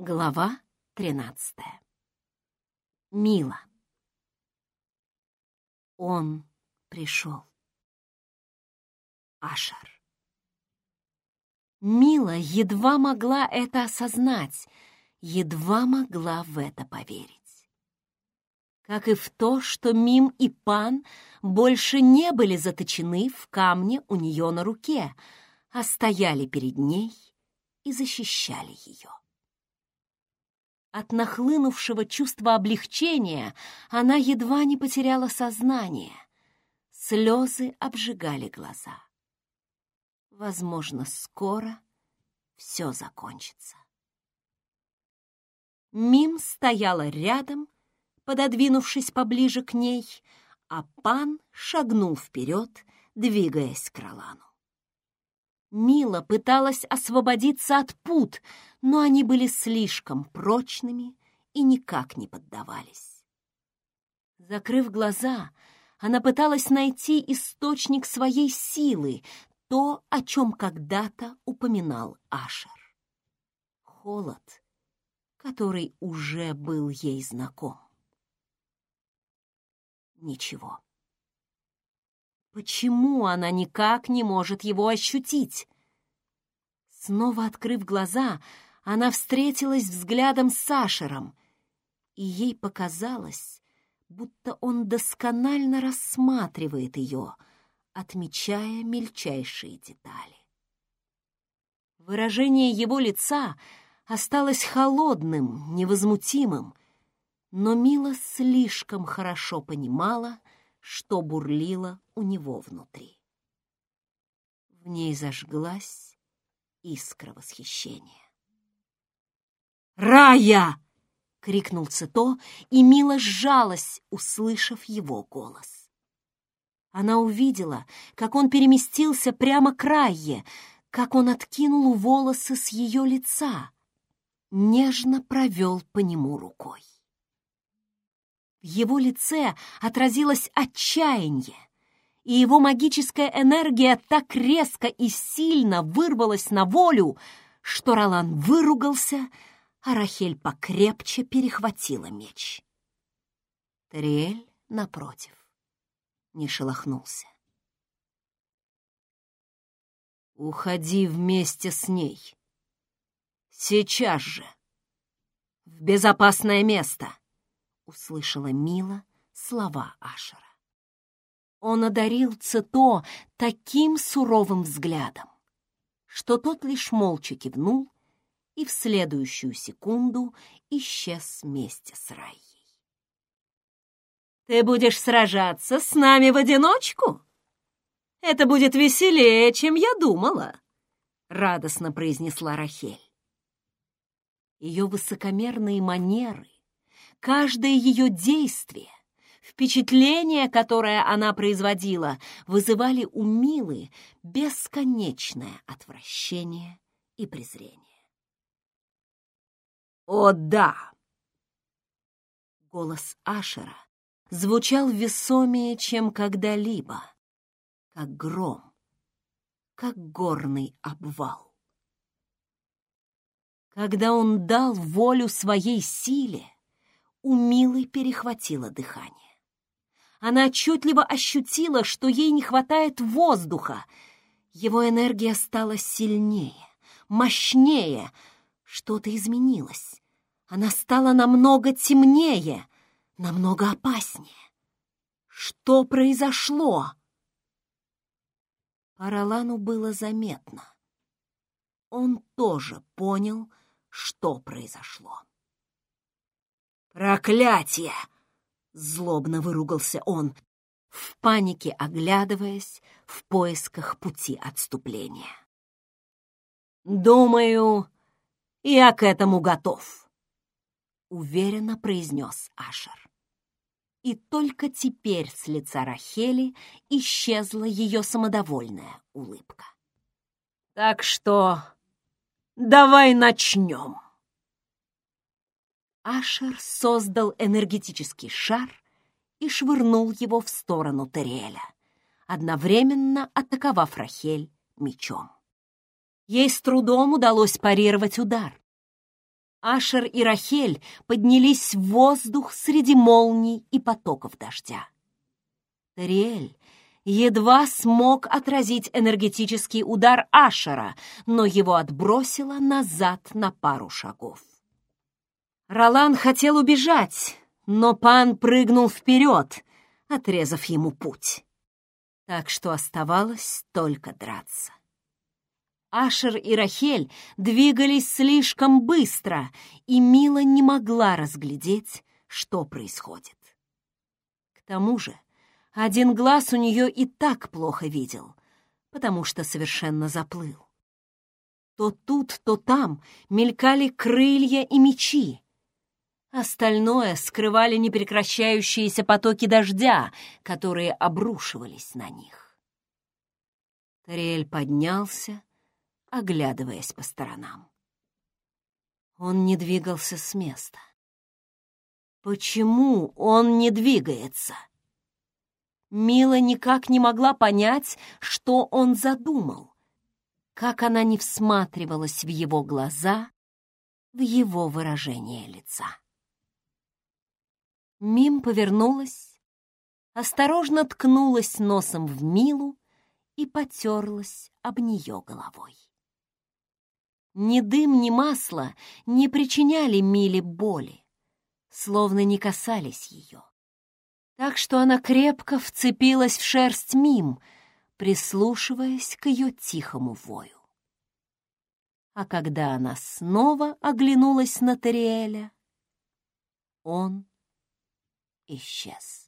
Глава тринадцатая. Мила. Он пришел. Ашер. Мила едва могла это осознать, едва могла в это поверить. Как и в то, что Мим и Пан больше не были заточены в камне у нее на руке, а стояли перед ней и защищали ее. От нахлынувшего чувства облегчения она едва не потеряла сознание. Слезы обжигали глаза. Возможно, скоро все закончится. Мим стояла рядом, пододвинувшись поближе к ней, а пан шагнул вперед, двигаясь к Ролану. Мила пыталась освободиться от пут, но они были слишком прочными и никак не поддавались. Закрыв глаза, она пыталась найти источник своей силы, то, о чем когда-то упоминал Ашер. Холод, который уже был ей знаком. Ничего. Почему она никак не может его ощутить? Снова открыв глаза, она встретилась взглядом с Сашером, и ей показалось, будто он досконально рассматривает ее, отмечая мельчайшие детали. Выражение его лица осталось холодным, невозмутимым, но Мила слишком хорошо понимала, что бурлило у него внутри. В ней зажглась искра восхищения. «Рая!» — крикнул Цито, и Мила сжалась, услышав его голос. Она увидела, как он переместился прямо к Райе, как он откинул волосы с ее лица, нежно провел по нему рукой. В его лице отразилось отчаяние, и его магическая энергия так резко и сильно вырвалась на волю, что Ролан выругался, а Рахель покрепче перехватила меч. Тариэль, напротив, не шелохнулся. «Уходи вместе с ней. Сейчас же. В безопасное место!» Услышала Мила слова Ашера. Он одарил Цито таким суровым взглядом, что тот лишь молча кивнул и в следующую секунду исчез вместе с Райей. «Ты будешь сражаться с нами в одиночку? Это будет веселее, чем я думала», — радостно произнесла Рахель. Ее высокомерные манеры Каждое ее действие, впечатление, которое она производила, вызывали у Милы бесконечное отвращение и презрение. «О, да!» Голос Ашера звучал весомее, чем когда-либо, как гром, как горный обвал. Когда он дал волю своей силе, у Милы перехватило дыхание. Она отчетливо ощутила, что ей не хватает воздуха. Его энергия стала сильнее, мощнее. Что-то изменилось. Она стала намного темнее, намного опаснее. Что произошло? Паралану было заметно. Он тоже понял, что произошло. «Проклятие!» — злобно выругался он, в панике оглядываясь в поисках пути отступления. «Думаю, я к этому готов», — уверенно произнес Ашер. И только теперь с лица Рахели исчезла ее самодовольная улыбка. «Так что давай начнем». Ашер создал энергетический шар и швырнул его в сторону Териэля, одновременно атаковав Рахель мечом. Ей с трудом удалось парировать удар. Ашер и Рахель поднялись в воздух среди молний и потоков дождя. Тариэль едва смог отразить энергетический удар Ашера, но его отбросило назад на пару шагов. Ролан хотел убежать, но пан прыгнул вперед, отрезав ему путь. Так что оставалось только драться. Ашер и Рахель двигались слишком быстро, и Мила не могла разглядеть, что происходит. К тому же один глаз у нее и так плохо видел, потому что совершенно заплыл. То тут, то там мелькали крылья и мечи. Остальное скрывали непрекращающиеся потоки дождя, которые обрушивались на них. Тариэль поднялся, оглядываясь по сторонам. Он не двигался с места. Почему он не двигается? Мила никак не могла понять, что он задумал, как она не всматривалась в его глаза, в его выражение лица. Мим повернулась, осторожно ткнулась носом в Милу и потерлась об нее головой. Ни дым, ни масло не причиняли Миле боли, словно не касались ее. Так что она крепко вцепилась в шерсть Мим, прислушиваясь к ее тихому вою. А когда она снова оглянулась на Тариэля, он исчез.